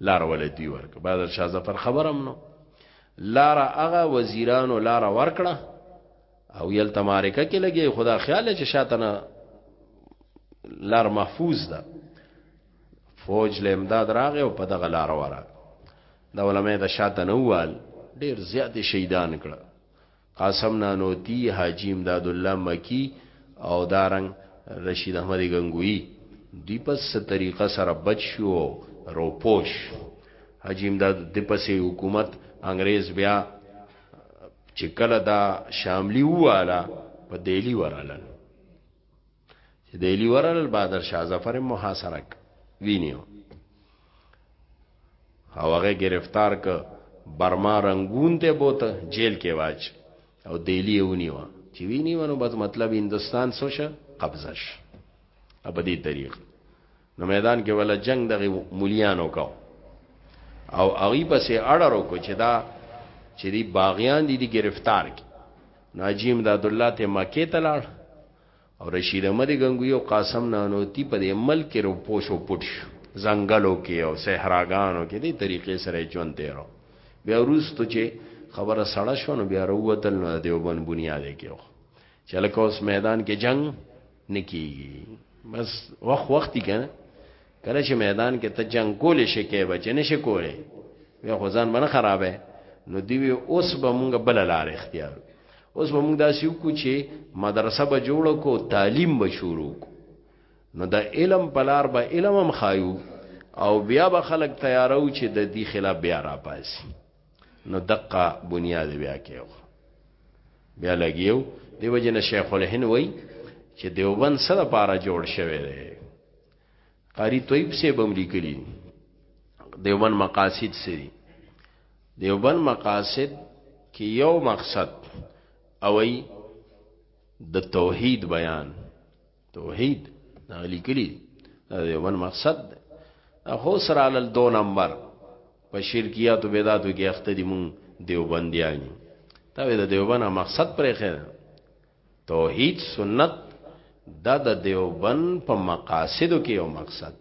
لار ولې دی ورک بادر شاه ظفر خبرم نو لار هغه وزیرانو لار ورکړه او یل تمارکه کې لګي خدا خیال چې شاتنه لار محفوظ ده فوج له امداد راغی او په دغه لار ورک دا علماء د شاته نه وال ډیر زیات شهیدان کړه قاسم نانوتی حاجی امداد الله مکی او دارنګ رشید احمد غنگوی دی پس طریقه سره بچ شو روپوش حاجی امداد د پسې حکومت انګريز بیا چې کله دا شاملی واله په دیلی ورالن چې د الی ورل بادر شاه ظفر محاصره وینیو او هغه گرفتار ک برما رنگون ته بوته جیل کې واچ او دیلی ونیو چې ویني ونه بس مطلب هندستان سوشه قبضه ش ابدي طریق نو میدان کې ولا جنگ دغه مليانو کو او هغه پسې اړه کو چې دا چې دی باغیان دي دي گرفتار کی ناجیم د عبد الله ته مکه ته لاړ او رشید احمد ګنګوی او قاسم نانوتی په دې ملک کې رو پوش او پټ شو ځنګلو کې او صحراګانو کې دې طریقې سره ژوند تیرو بیا وروسته چې خبره سړه شو نو بیا وروتل نو دیوبند بنیاد یې کېو چې لکه اوس میدان کې جنگ نکېږي بس وخت وختي کنه کله چې میدان کې ته جنگ کولې شي کې بچ نه شي کولې بیا خو ځان باندې خرابې نو دی وی اوس به مونږ بل لار اختیار اوس به مونږ داسې وکړو چې مدرسه به جوړ کو تعلیم به شروع کو نو د علم پلار به علم هم خایو او بیا به خلک تیارو چې د دې خلاف بیا را پاسي نو دقه بنیاد بیا کېو بیا لګیو دیو جن شیخ الهند وای چې دیوبند سره پارا جوړ شوی دی قاری طیب صاحب هم لیکلی دیوبند مقاصد سری دیوبند مقاصد کې یو مقصد اوی د توحید بیان توحید دا لیکلی دا دیوبند مقصد هو سره علل دو نمبر په شرکیات او بدعاتو کې اخته دي مون دیوبندیان تا د دیوبند مقصد پرې خیر توحید سنت دا د دیوبند په مقاصدو کې یو مقصد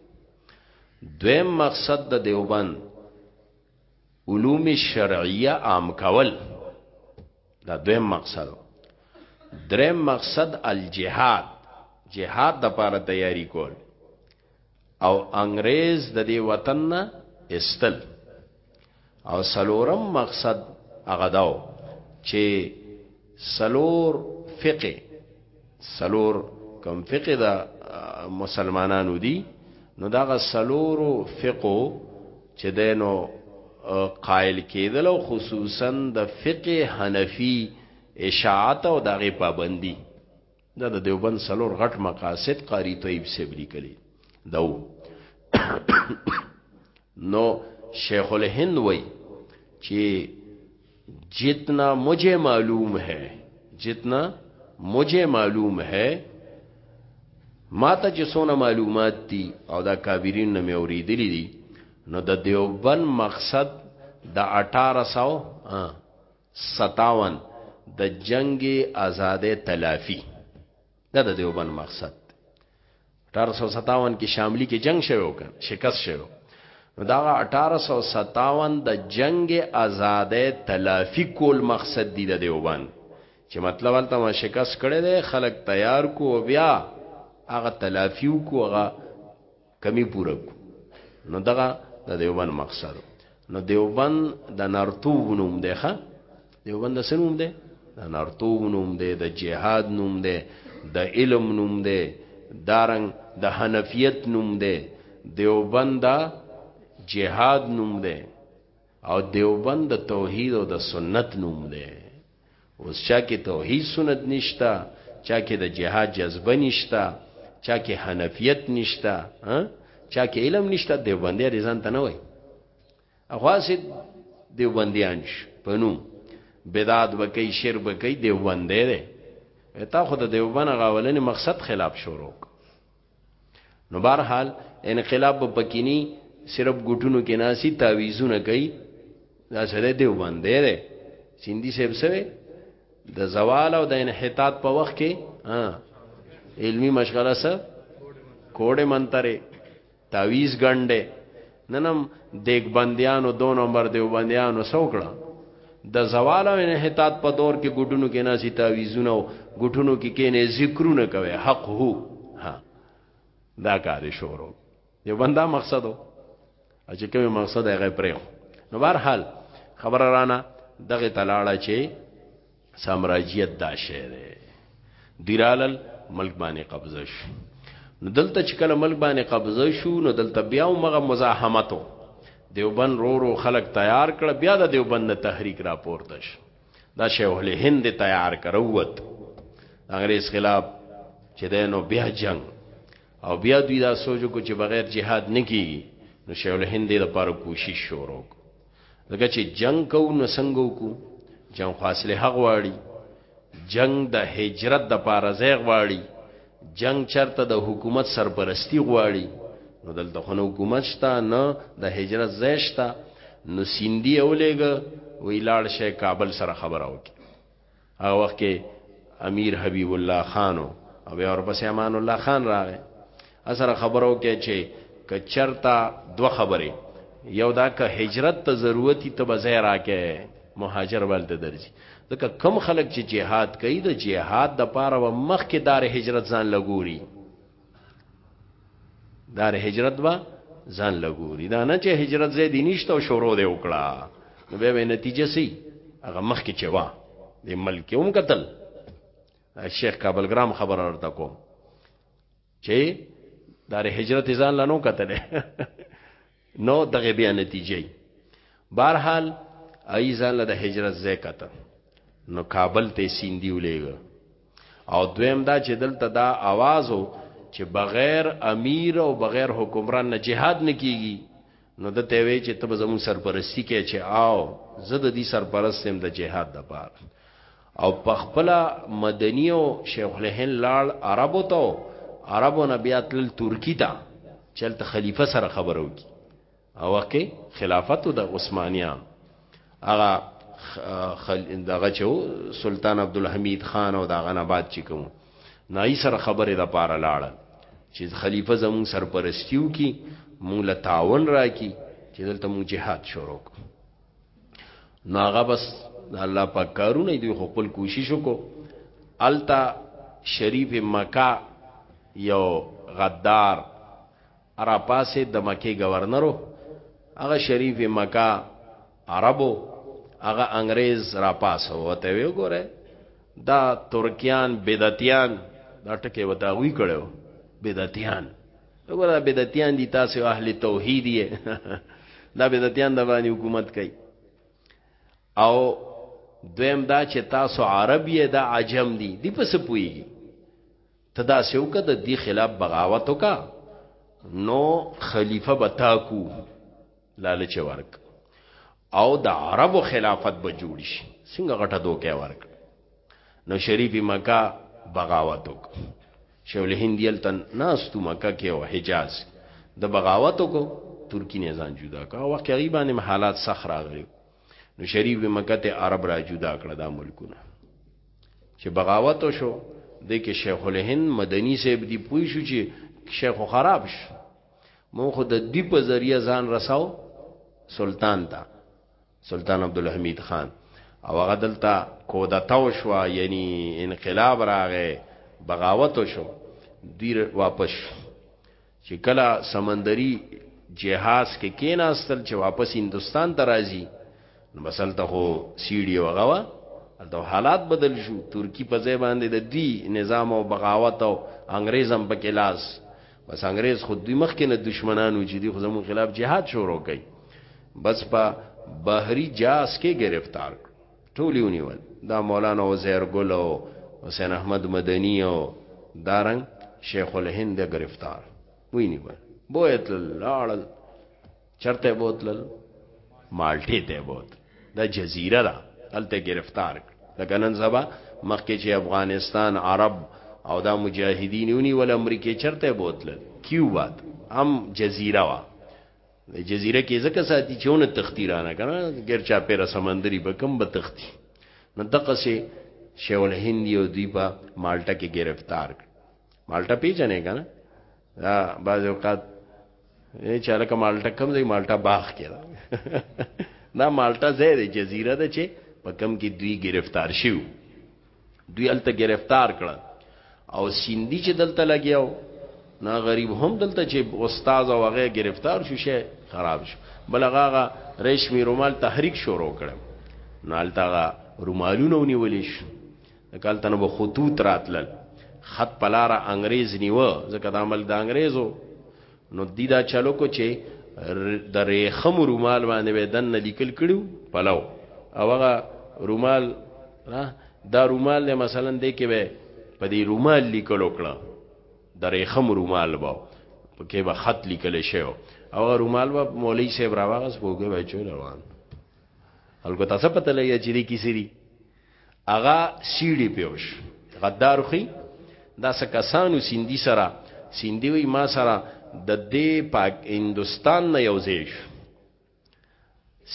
دویم مقصد د دیوبند علوم شرعیه عام کول دا دویم مقصد دریم مقصد الجهاد جهاد د پاره تیاری کول او انګريز د دې وطن نه استل او سلورم مقصد هغه داو چې سلور فقه سلور کوم فقه دا مسلمانانو دي نو دا سلورو فقه چې دینو قائل کېدل او خصوصا د فقه حنفي اشاعت او دغه پابندي دا د دیوبند سلور غټ مقاصد قاری طیب صاحب لیکلی دو نو شیخ الهند وای چې جتنا مجھے معلوم ہے جتنا مجھے معلوم ہے ما ته چې څونه معلومات دي او دا کابرین نه مې اوریدلې دي نو د دیوبند مقصد د 1800 ستاون، د جنګ ازادۍ تلافي دا د دیوبند مقصد دی. اټاره سوه ستاون کې شاملي کې جنګ شوی و که شکست شوی و، نو دا هغه اټاره سوه ستاون د جنګ ازادۍ تلافي کول مقصد دي د دیوبند، چې مطلب هلته ما شکست کړی دی، خلک تیار کړو او بیا هغه تلافي وکړو، هغه کمی پوره کو نو دغه د دیوبند مقصد نو دیوبند د نرتوب نوم دی ښه دیوبند د څه نوم دی د نرتوب نوم دی د جهاد نوم دی د علم نوم دی دارنګ د حنفیت نوم دی دیوبند د جهاد نوم دی او دیوبند د توحید او د سنت نوم دی اوس چا کې توحید سنت نشته چا کې د جهاد جذبه نشته چا کې حنفیت نشته چا کې علم نشته دیوبندی رضان ته نه وای اخواس دیوبندیان ش پنو بدعت وکي شر وکي دیوبندې ده تا خو د دیوبنه غاولنې مقصد خلاف شروع نو بهر حال انقلاب په پکینی صرف ګټونو کې ناسی تعویزونه کوي دا سره دیو باندې ده سیندی صاحب سره د زوال او د انحطاط په وخت کې علمی مشغله سره کوډه منتره تعویز ګنده ننم دیګبندیانو دو نمبر دیوبندیانو سوکړه د زوال او انحطاط په دور کې ګډونو کې ناسي تعویزونه او ګټونو کې کینې ذکرونه کوي حق هو ها دا کار شروع یو بندا مقصدو چې کوم مقصد هغه پرې نو بهر حال خبر رانه دغه تلاړه چې سامراجیت دا شی دی دیرالل ملک باندې قبضه شو نو دلته چې کله ملک باندې قبضه شو نو دلته بیا مغه مزاحمتو دیوبند رو رو خلق تیار کړ بیا د دیوبند تحریک را پورته شو دا شیخ له هند تیار کروت انګريز خلاف چې دینو بیا جنگ او بیا دوی دا سوچو کو چې بغیر جهاد نکی نو شیخ له هند د پاره کوشش شروع دغه چې جنگ کو نو څنګه وکړو جنگ خاصله غواړي جنگ د هجرت د پاره زیغ غواړي جنگ چرته د حکومت سرپرستی غواړي نو دلته خو نو حکومت شته نه د هجرت زیشته نو سیندی اولېګ وی لاړ شي کابل سره خبره وکړي هغه وخت کې امیر حبیب الله خان او بیا ورپسې امان الله خان راغی اسره خبرو کې چې کچرتا دو خبره یو دا که هجرت ته ضرورتي ته بځای راکې مهاجر ولته درځي ځکه کم خلک چې جهاد کوي د جهاد د پاره و مخ کې دار هجرت ځان لګوري دار هجرت با ځان لګوري دا نه چې هجرت زې دي نشته او شروع دی وکړه نو به به نتیجه سي هغه مخ کې چوا د ملک هم قتل شیخ کابل ګرام خبر ورته کوم چې دار هجرت ځان لانو قتل نو دغه بیا نتیجه بهرحال ای ځان له هجرت ځای کته نو کابل ته سیندی ولېګ او دویم دا چې دلته دا आवाजو چې بغیر امیر او بغیر حکمران نه جهاد نه کیږي نو د ته وی چې تب زمون سرپرستی کې چې آو زه د دې سرپرستم د جهاد د پاره او په خپل مدنی او شیخ الهند لاړ عربو ته او عربو نه بیا تل ترکی ته چلته خلیفہ سره خبرو کی او کې خلافت د عثمانیا هغه دغه چو سلطان عبدالحمید خان او دغه نه بعد چې کوم نای سره خبره د پاره لاړل چې خلیفہ زمون سرپرستیو کی مونږ له تعاون راکی چې دلته مونږ جهاد شروع کړو نو هغه بس د الله پاک کارونه دی خو خپل کوشش وکړو التا شریف مکه یو غدار را پاسه د مکه گورنرو هغه شریف مکه عربو هغه انګريز را پاسه وته وی ګوره دا ترکیان بدعتیان دا ټکی وتا وی کړو بدعتیان وګوره بدعتيان دي تاسو اهل توحید یې دا بدعتيان د باندې حکومت کوي او دویم دا چې تاسو عرب یې دا عجم دي دی په سپوي تدا سیو کده دی خلاف بغاوت وکا نو خلیفہ بتا کو لالچ ورک او د عربو خلافت به جوړ شي څنګه غټه دوکه ورک نو شریف مکه بغاوت وک شول هندیل تن ناستو مکه کې او حجاز د بغاوت کو ترکی نه ځان جدا کا او غریبان هم حالات سخ راغلی نو شریف مکه ته عرب را جدا کړ دا ملکونه چې بغاوت شو د کې شیخ الهند مدني صاحب دی پوي شو چې شیخ خراب شو مو خو د دی په ذریعہ ځان رساو سلطان ته سلطان عبدالحمید خان او هغه دلته کودتا وشو یعنی انقلاب راغې بغاوت وشو دیر واپس چې کله سمندري جهاز کې کیناستل چې واپس هندستان ته راځي نو مثلا ته هو سیډي وغوا دا حالات بدل شو ترکی په ځای باندې د دی نظام او بغاوت او انګریزم په کلاس بس انګريز خود دوی مخکې نه دشمنانو چې دي خو زمون خلاف جهاد شروع کړي بس په بحری جاس کې گرفتار ټولی ونیول دا مولانا وزیر ګل او حسین احمد مدنی او دارنګ شیخ الهند گرفتار وینیول بویت لاړل چرته بوتلل مالټي ته بوت دا جزیره ده هلته گرفتار لکه نن سبا مخکې چې افغانستان عرب او دا مجاهدین ونی ول امریکای چرته بوتلل کیوبا هم جزیره وا د جزیره کې ځکه ساتي چې ونه تختی رانه کنه غیر چا پیره سمندري به کم به تختی نو دغه سه شیول هندي او دوی په مالټا کې گرفتار مالټا پیژنې کنه دا بعض اوقات یې چې لکه مالټا کم دی مالټا باغ کې دا دا مالټا ځای دی جزیره ده چې په کم کې دوی گرفتار شیو دوی الته گرفتار کړل او سیندی چې دلته لګیاو نا غریب هم دلته چې استاد او هغه گرفتار شو شه خراب شو بلغه ریشمی رومال تحریک شروع کړم نالتاغه رومالونه ونیول شو کال تنه به خطوط راتلل خط پلاره انګريز نیو ځکه د عمل د انګريزو نو دی دا چلو کو چې د ریخم رومال باندې به دنه لیکل کړو پلو او هغه رومال دا رومال له مثلا دی کې به په دې رومال لیکل وکړه د ریخم رومال به په کې به خط لیکل شو او رومال به مولوی صاحب راوغس کوګه به چول روان الګو تاسو پته لګی چې دې کیسې دي هغه سیړي پیوش غدار خي دا سکسانو سیندی سره سیندی وی ما سره د دې پاک هندستان نه یو ځای شو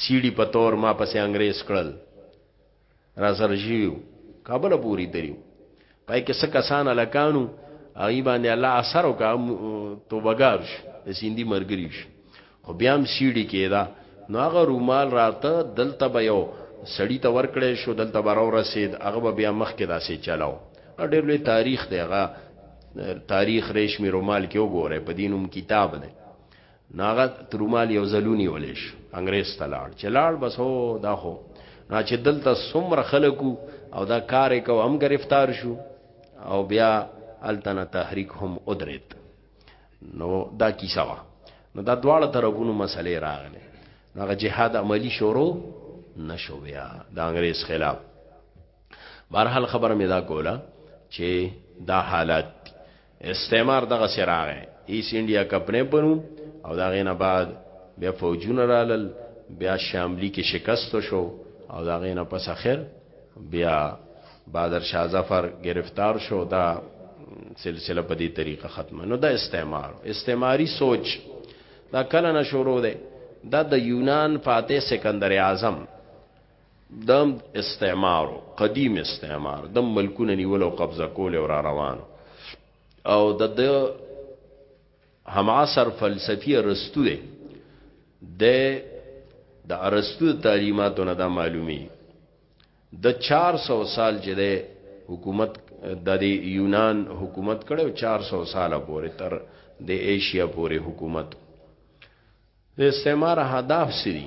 سیړي په تور ما پسې انګريز کړل را سره شیو کابل پوری دریو پای کې څه کسان لکانو هغه باندې الله اثر وکا توبګار شي د سیندي مرګري شي خو بیا هم سیډي کېدا نو هغه رومال راته دلته به یو سړی ته ورکړې شو دلته به راو رسید هغه بیا مخ کې داسې چلاو ډېر لوی تاریخ دی هغه تاریخ ریشمی رومال کې وګوره په دینوم کتاب دی نو هغه ترومال یو ځل ونیول شو انګریز ته لاړ چې لاړ بس هو دا خو نو چې دلته څومره خلکو او دا کار کو هم گرفتار شو او بیا التنا تحریک هم ادرت نو دا کیسه وا نو دا دواړه طرفونو مسلې راغله هغه جهاد عملی شروع نشو بیا د انګریز خلاف بهرحال خبره مې دا کوله چې دا حالات استعمار دغسې راغی ایس انډیا کمپنۍ په نوم او د هغې نه بعد بیا فوجونه رالل بیا شاملي کې شکست شو او د هغې نه پس اخر بیا بادر شاه ظفر گرفتار شو دا سلسله په دې طریقه ختمه نو دا استعمار استعماری سوچ دا کله نه شروع دی دا د یونان فاتح سکندر اعظم دم استعمار قدیم استعمار دم ملکونه نیول او قبضه کول او را روان او د د هم عصر فلسفي ارسطو دی د د ارسطو تعلیماتو نه دا معلومی د 400 سال چې دی حکومت د یونان حکومت کړو 400 سال پورې تر د ایشیا پورې حکومت د استعمار هدف سری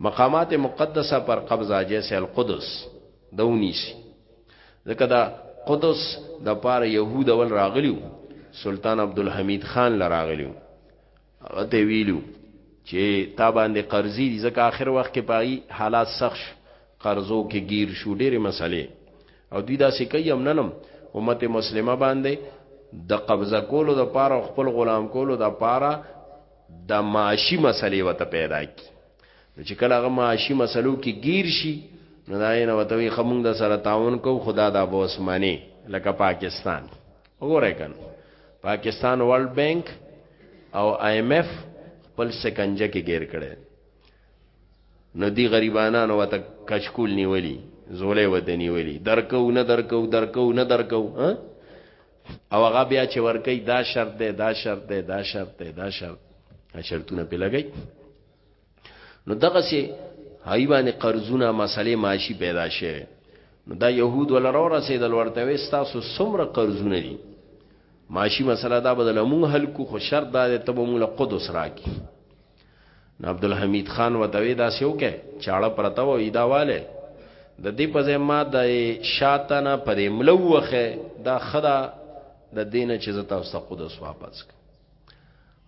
مقامات مقدسه پر قبضه جیسے القدس دونیسی ځکه دا قدس د پار يهود ول راغلیو سلطان عبدالحمید خان لراغلیو هغه ته ویلو چې تا باندې قرضې دي ځکه آخر وخت کې پای حالات سخت قرضو کې گیر شو ډېرې مسلې او دوی دا سکه هم ننم امت مسلمه باندې د قبضه کولو د پاره خپل غلام کولو د پاره د معاشي مسلې وته پیدا کی نو چې کله هغه معاشي مسلو کې گیر شي نو دا نه وتوي خمونږ د سره تعاون کو خدا د ابو عثماني لکه پاکستان وګورئ کن پاکستان ورلد بانک او آی ایم ایف خپل سکنجه کې گیر کړي نو دی غریبانانو وته کچکول نیولی زولې وته نیولی درکو نه درکو درکو نه درکو ها او هغه بیا چې ورګي دا شرط دی دا شرط دی دا شرط دی دا شرط شرطونه په لګي نو دغه سي حیوان قرضونه مسلې معاشي پیدا شوه نو دا يهود ولا را رسیدل ورته وي تاسو څومره قرضونه دي معاشي مسله دا بدل مون حل کو خو شرط دا ته مونږ له قدس راکی نو عبدالحمید خان وتوی دا سیو کې چاړه پرته و ایدا والے د دې په ځما د شاتنه پر ملوخه دا خدا د دینه چې زتا واست قدس واپس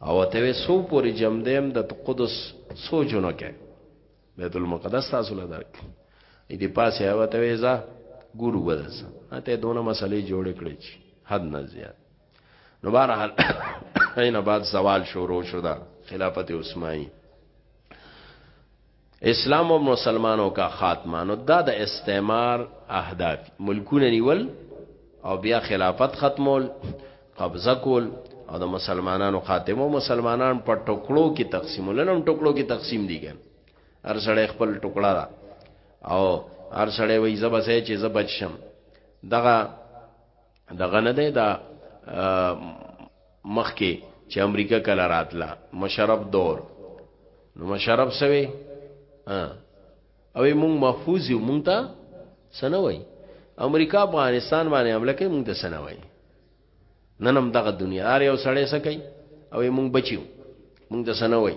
او ته وې سو پوری جم دیم د قدس سوچونو کې بیت المقدس تاسو له درک اې دې پاسه او ته وې ځا ګورو ودس ته دونه مسلې جوړ کړې حد نه زیات نو بهرحال عین بعد زوال شروع شو دا خلافت عثماني اسلام او مسلمانانو کا خاتمه نو دا د استعمار اهداف ملکونه نیول او بیا خلافت ختمول قبضه کول او د مسلمانانو خاتمه او مسلمانان په ټوکړو کې تقسیم لنم ټوکړو کې تقسیم دي ګن هر سړی خپل ټوکړه را او هر سړی وای زبسه چې زبچ شم دغه دغه نه دی دا مخکې چې امریکا کله راتله مشرف دور نو مشرف سوي او موږ محفوظ یو موږ ته سنوي امریکا افغانستان باندې حمله کوي موږ ته سنوي نن هم دغه دنیا اره یو سړی سکی او موږ بچیو موږ ته سنوي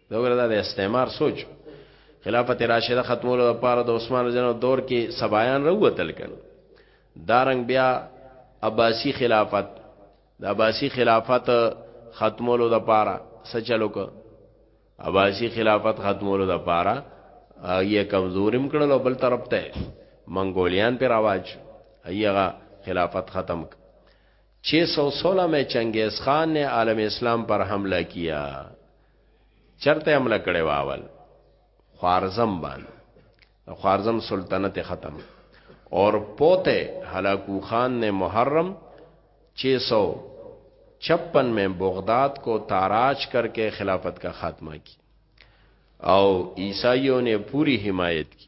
دا ورته د استعمار سوچ خلافت راشده ختمولو لپاره د عثمان رضانو دور کې سبایان راوتل کړي دارنګ بیا عباسی خلافت د عباسی خلافت ختمولو د پاره سچلو ک عباسی خلافت ختمولو د پاره یې کمزوریم کړل بل طرف ته منګولیان پر आवाज ایغه خلافت ختم ک 616 میں چنگیز خان نے عالم اسلام پر حملہ کیا چرته حمله کړي واول خوارزم بان خوارزم سلطنت ختم اور پوتے ہلاکو خان نے محرم چھ سو چھپن میں بغداد کو تاراج کر کے خلافت کا خاتمہ کی او عیسائیوں نے پوری حمایت کی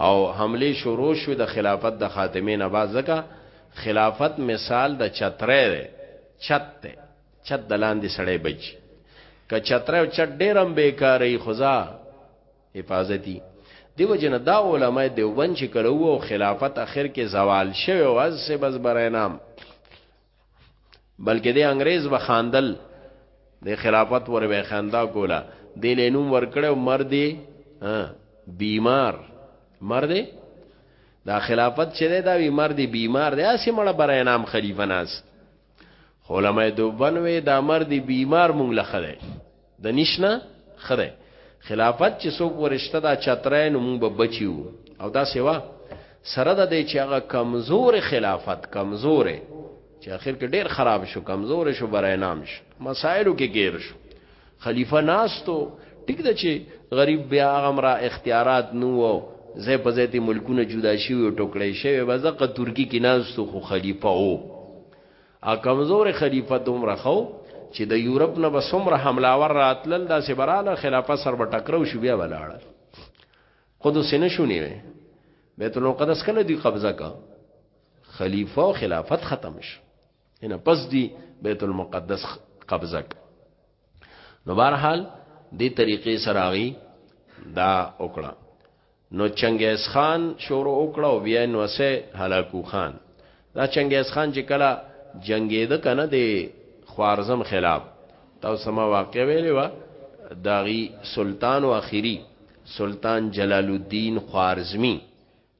او حملې شروع شوې د خلافت د خاتمې نه بعد ځکه خلافت مثال د چترې دی چت دی چت د لاندې سړی بچي که چترې او چت ډېرم بیکارې خدا حفاظتي دیو جن دا علماء دیوبند چې کړو او خلافت اخر کې زوال شوی او از سه بس برینام بلکې د انګريز به خاندل د خلافت ور به خندا کولا د لینوم ور کړو مرد بیمار مرد دا خلافت چې دا وی مرد بیمار دی اسی مړه بر انعام خلیفہ ناس علماء دوبن وی دا مرد بیمار مونږ لخه دی د نشنا خره خلافت چې څوک ورشته دا چترای نو مونږ به بچیو او دا سیوا سره د دې چې هغه کمزور خلافت کمزور چې اخر کې ډیر خراب شو کمزور شو برای نام شو مسائلو کې غیر شو خلیفہ ناستو ټیک ده چې غریب بیا هغه را اختیارات نو وو زه په ځای ملکونه جدا شي او ټوکړې شي بزقه ترکی کې ناستو خو خلیفہ وو ا کمزور خلیفه دومره خو چې د یورپ نه بسمره حملاور راتلل دا سه براله خلافت سر به ټکرو شو بیا ولاړل قدس نه شونی وي بیت المقدس کله دی قبضه کا خلیفہ او خلافت ختم شو ان پس دی بیت المقدس قبضه کا نو بهرحال دې طریقې سره غي دا وکړه نو چنګیز خان شروع وکړه او بیا نو سه هلاکو خان دا چنګیز خان چې کله جنگیده کنه د خوارزم خلاف تاسو سما واقع ویلې و داغي سلطان او اخیری سلطان جلال الدین خوارزمی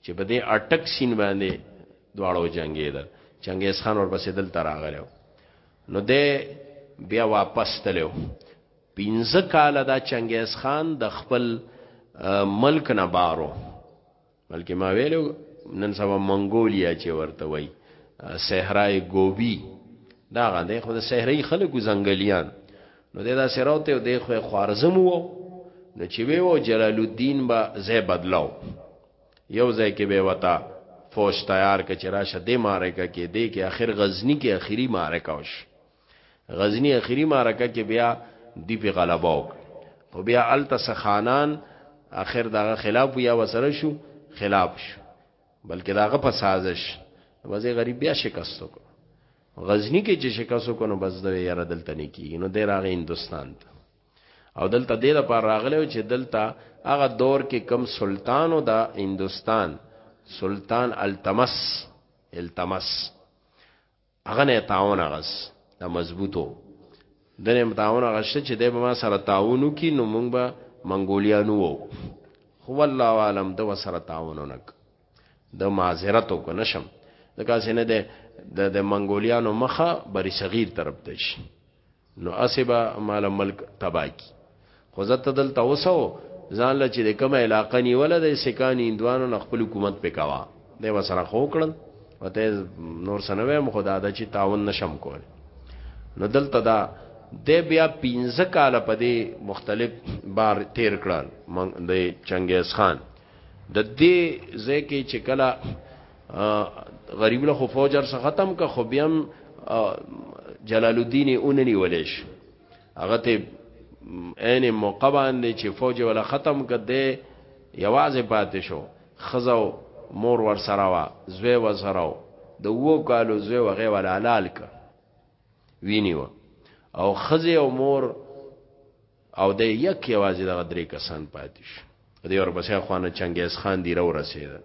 چې په دې اٹک سین باندې دواړو جنگیدل چنګیز خان ورپسې دل تراغلو نو دې بیا واپس تلو پنځه کاله دا چنګیز خان د خپل ملک نه بارو بلکې ما ویلو نن سبا منګولیا چې ورته وای صحرای ګوبی دا غندې خو د صحرای خلکو زنګلیان نو دا سراوته او د خو خوارزم وو نو چې وی وو جلال الدین با زې بدلاو یو ځای کې به وتا فوج تیار کچرا شدې مارکه کې دې کې اخر غزنی کې اخیری مارکه وش غزني اخري معرکه کې بیا دی په غلبه وک خو بیا الته سخانان اخر دغه خلاف یا وسره شو خلاف شو بلکې دغه په سازش وځي غریب بیا شکست وکړ غزنی کې چې شکست وکړ نو بس د یاره دلته نه کیږي نو د راغې هندستان ته او دلته د لپاره راغلی چې دلته هغه دور کې کم سلطانو د هندستان سلطان التمس التمس هغه نه تعاون غس دا مضبوطو دنه تعاون غشته چې د ما سره تعاون کی نو مونږ به منګولیانو وو خو والله عالم د وسره تعاون نک د معذرت کو نشم د کاسه نه ده د منګولیانو مخه بری صغیر طرف ته شي نو اسې به مال ملک تبا کی خو زه ته دلته اوسو ځان له چې د کومه علاقه نیوله د سکانی اندوانو نه خپل حکومت په کوا د وسره خو کړل وته نور سنوي خدا د چې تعاون نشم کول نو دلته دا د بیا 15 کال په دې مختلف بار تیر کړل د چنګیز خان د دې ځکه چې کله غریب له خو فوج ار ختم که خو بیا جلال الدین اوننی ولیش هغه ته عین موقع باندې چې فوج ولا ختم کده یوازې پاتې شو خزاو مور ور سره وا زوی ور سره و د وو کالو زوی وغه ولا حلال ک وینیو او خزه او مور او د یک یوازې دغه درې کسان پاتې شو د یو ورپسې خوانه چنګیز خان دی را ورسېده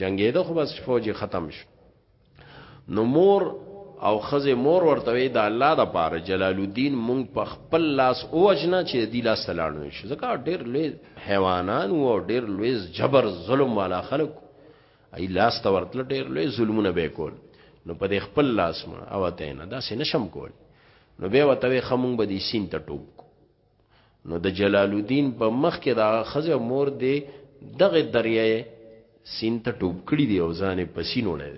جنگېده خو بس فوج ختم شو نو مور او خزه مور ورته وی د الله د پاره جلال الدین مونږ په خپل لاس اوجنا چې دی لاس تلاړو شي ځکه ډېر لوی حیوانان او ډېر لوی جبر ظلم والا خلک ای لاس ته ورتل ډېر لوی ظلمونه به کول نو په خپل لاس مړ او ته نه دا سې نشم کول نو بیا ورته وې خمون به دې سین ته ټوپ کو نو د جلال الدین په مخ کې دا خزه مور دې دغه دریای سین ته ټوپ کړی دی او ځانې پسینو نه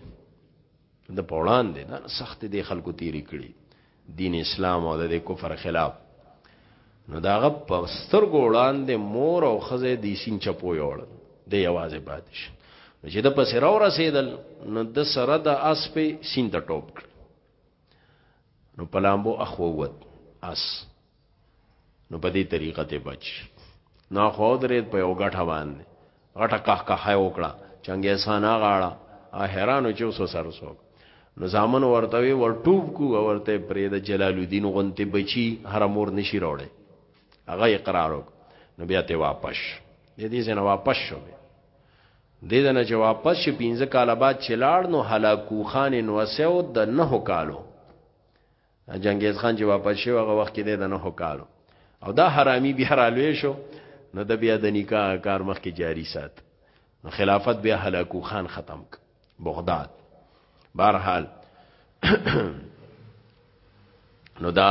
د پوړان دی دا سخت دی خلکو تیری کړی دین اسلام او د کفر خلاف نو داغه په سترګو وړاندې مور او خزه د سین چپو یوړ د یوازې پاتې شو چې د پسې راو رسیدل نو د سره د اسپې سین ته ټوپ کړ نو په لامبو اخ ووت اس نو په دې طریقه ته بچ نو خو درې په یو غټه باندې غټه قه قه وکړه چنګ احسان غاړه ا حیرانو چې اوس سر سوک نو زامن ورته وی ورټوب کو ورته پرې د جلال الدین غونته بچی هر مور نشی راوړي هغه اقرار وک نو بیا ته واپس دې دې نه واپس شو دې دنه چې واپس شي پنځه کاله بعد چې لاړ نو هلاکو خان نوسیو د نه کالو جنگیز خان چې واپس شي هغه وخت کې دې د نه کالو او دا حرامي بیا رالوي شو نو د بیا د نکاح کار مخ کې جاری سات نو خلافت بیا هلاکو خان ختم ک بغداد بهرحال نو دا